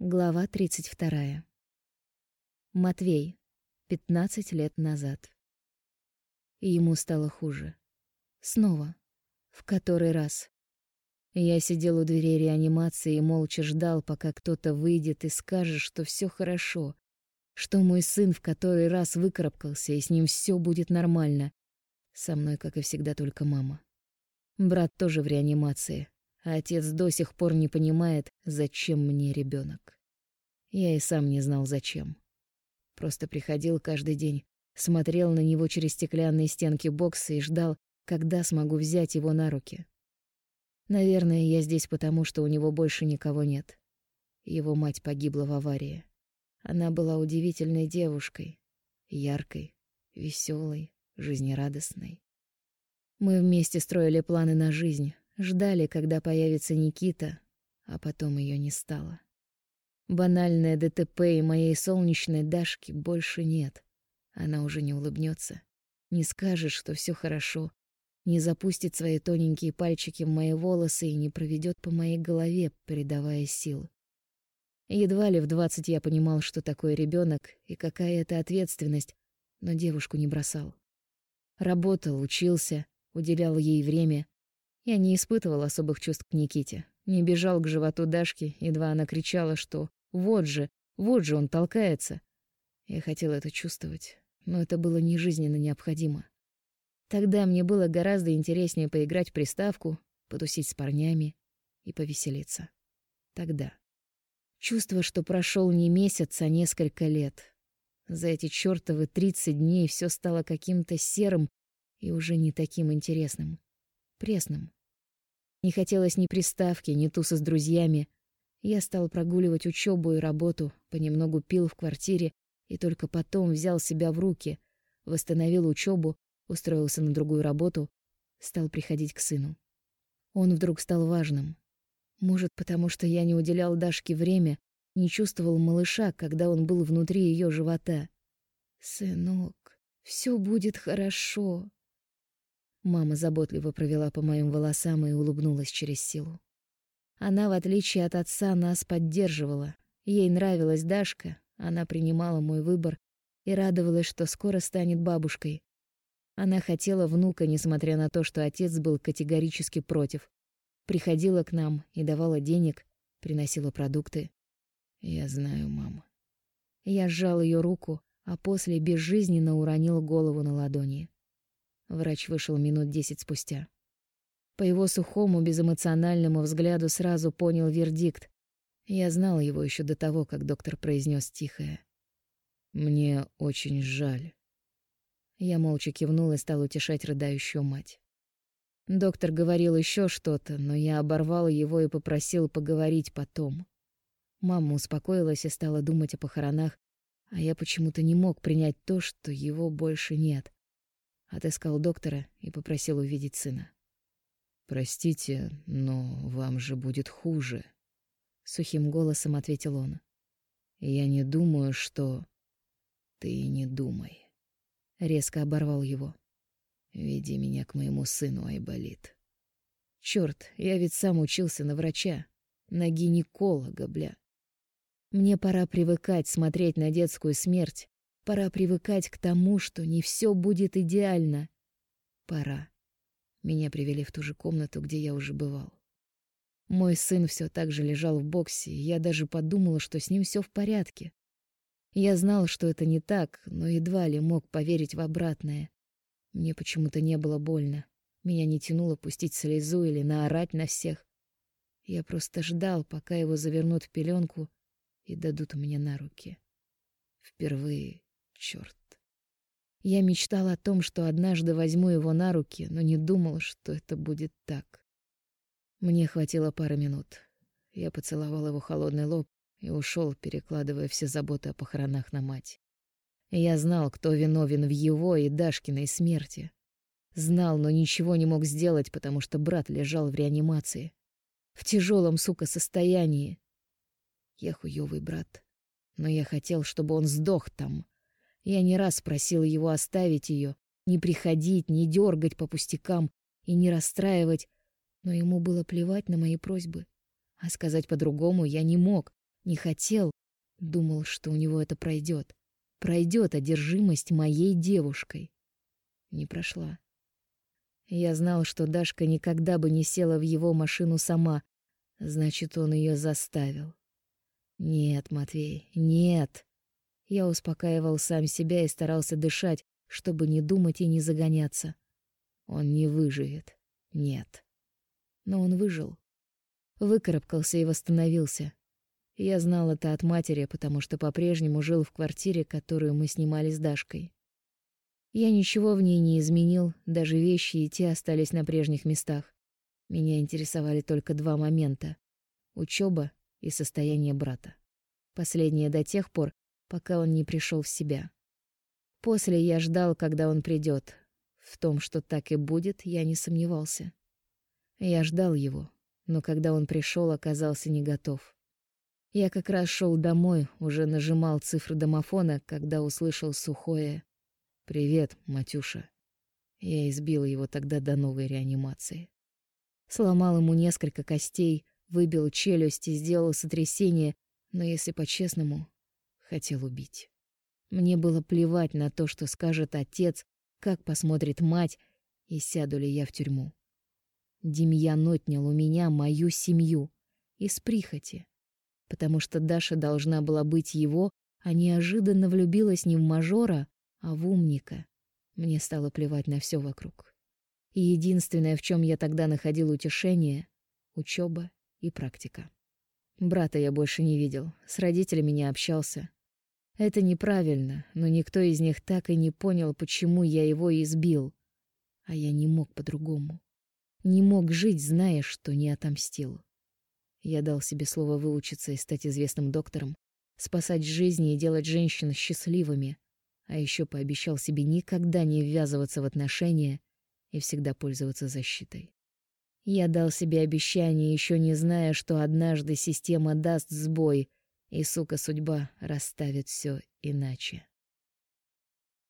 Глава 32. Матвей. 15 лет назад. Ему стало хуже. Снова. В который раз. Я сидел у дверей реанимации и молча ждал, пока кто-то выйдет и скажет, что все хорошо, что мой сын в который раз выкарабкался, и с ним все будет нормально. Со мной, как и всегда, только мама. Брат тоже в реанимации, а отец до сих пор не понимает, зачем мне ребенок. Я и сам не знал, зачем. Просто приходил каждый день, смотрел на него через стеклянные стенки бокса и ждал, когда смогу взять его на руки. Наверное, я здесь потому, что у него больше никого нет. Его мать погибла в аварии. Она была удивительной девушкой, яркой, веселой, жизнерадостной. Мы вместе строили планы на жизнь, Ждали, когда появится Никита, а потом ее не стало. Банальное ДТП и моей солнечной Дашки больше нет. Она уже не улыбнется, не скажет, что все хорошо, не запустит свои тоненькие пальчики в мои волосы и не проведет по моей голове, передавая сил. Едва ли в двадцать я понимал, что такое ребенок и какая это ответственность, но девушку не бросал. Работал, учился, уделял ей время, я не испытывал особых чувств к Никите, не бежал к животу Дашки, едва она кричала, что «вот же, вот же он толкается». Я хотел это чувствовать, но это было не жизненно необходимо. Тогда мне было гораздо интереснее поиграть в приставку, потусить с парнями и повеселиться. Тогда. Чувство, что прошел не месяц, а несколько лет. За эти чёртовы тридцать дней все стало каким-то серым и уже не таким интересным пресным. Не хотелось ни приставки, ни туса с друзьями. Я стал прогуливать учебу и работу, понемногу пил в квартире и только потом взял себя в руки, восстановил учебу, устроился на другую работу, стал приходить к сыну. Он вдруг стал важным. Может, потому что я не уделял Дашке время, не чувствовал малыша, когда он был внутри ее живота. «Сынок, все будет хорошо», Мама заботливо провела по моим волосам и улыбнулась через силу. Она, в отличие от отца, нас поддерживала. Ей нравилась Дашка, она принимала мой выбор и радовалась, что скоро станет бабушкой. Она хотела внука, несмотря на то, что отец был категорически против. Приходила к нам и давала денег, приносила продукты. Я знаю, мама. Я сжал ее руку, а после безжизненно уронил голову на ладони. Врач вышел минут десять спустя. По его сухому, безэмоциональному взгляду сразу понял вердикт. Я знал его еще до того, как доктор произнес тихое. «Мне очень жаль». Я молча кивнул и стал утешать рыдающую мать. Доктор говорил еще что-то, но я оборвал его и попросил поговорить потом. Мама успокоилась и стала думать о похоронах, а я почему-то не мог принять то, что его больше нет. Отыскал доктора и попросил увидеть сына. «Простите, но вам же будет хуже», — сухим голосом ответил он. «Я не думаю, что...» «Ты не думай», — резко оборвал его. «Веди меня к моему сыну, Айболит». Черт, я ведь сам учился на врача, на гинеколога, бля. Мне пора привыкать смотреть на детскую смерть, Пора привыкать к тому, что не все будет идеально. Пора. Меня привели в ту же комнату, где я уже бывал. Мой сын все так же лежал в боксе, и я даже подумала, что с ним все в порядке. Я знал, что это не так, но едва ли мог поверить в обратное. Мне почему-то не было больно. Меня не тянуло пустить слезу или наорать на всех. Я просто ждал, пока его завернут в пеленку и дадут мне на руки. Впервые Черт. Я мечтал о том, что однажды возьму его на руки, но не думал, что это будет так. Мне хватило пары минут. Я поцеловал его холодный лоб и ушел, перекладывая все заботы о похоронах на мать. Я знал, кто виновен в его и Дашкиной смерти. Знал, но ничего не мог сделать, потому что брат лежал в реанимации. В тяжелом, сука, состоянии. Я хуёвый брат. Но я хотел, чтобы он сдох там, я не раз просила его оставить ее, не приходить, не дергать по пустякам и не расстраивать, но ему было плевать на мои просьбы. А сказать по-другому я не мог, Не хотел, думал, что у него это пройдет. Пройдет одержимость моей девушкой. Не прошла. Я знал, что Дашка никогда бы не села в его машину сама, значит, он ее заставил. Нет, Матвей, нет. Я успокаивал сам себя и старался дышать, чтобы не думать и не загоняться. Он не выживет. Нет. Но он выжил. Выкарабкался и восстановился. Я знал это от матери, потому что по-прежнему жил в квартире, которую мы снимали с Дашкой. Я ничего в ней не изменил, даже вещи и те остались на прежних местах. Меня интересовали только два момента — учёба и состояние брата. Последнее до тех пор, пока он не пришел в себя. После я ждал, когда он придет. В том, что так и будет, я не сомневался. Я ждал его, но когда он пришел, оказался не готов. Я как раз шел домой, уже нажимал цифры домофона, когда услышал сухое «Привет, Матюша». Я избил его тогда до новой реанимации. Сломал ему несколько костей, выбил челюсть и сделал сотрясение, но, если по-честному, хотел убить. Мне было плевать на то, что скажет отец, как посмотрит мать и сяду ли я в тюрьму. Демьян отнял у меня мою семью из прихоти, потому что Даша должна была быть его, а неожиданно влюбилась не в мажора, а в умника. Мне стало плевать на все вокруг. И единственное, в чем я тогда находил утешение — учеба и практика. Брата я больше не видел, с родителями не общался. Это неправильно, но никто из них так и не понял, почему я его избил. А я не мог по-другому. Не мог жить, зная, что не отомстил. Я дал себе слово выучиться и стать известным доктором, спасать жизни и делать женщин счастливыми, а еще пообещал себе никогда не ввязываться в отношения и всегда пользоваться защитой. Я дал себе обещание, еще не зная, что однажды система даст сбой, и, сука, судьба расставит все иначе.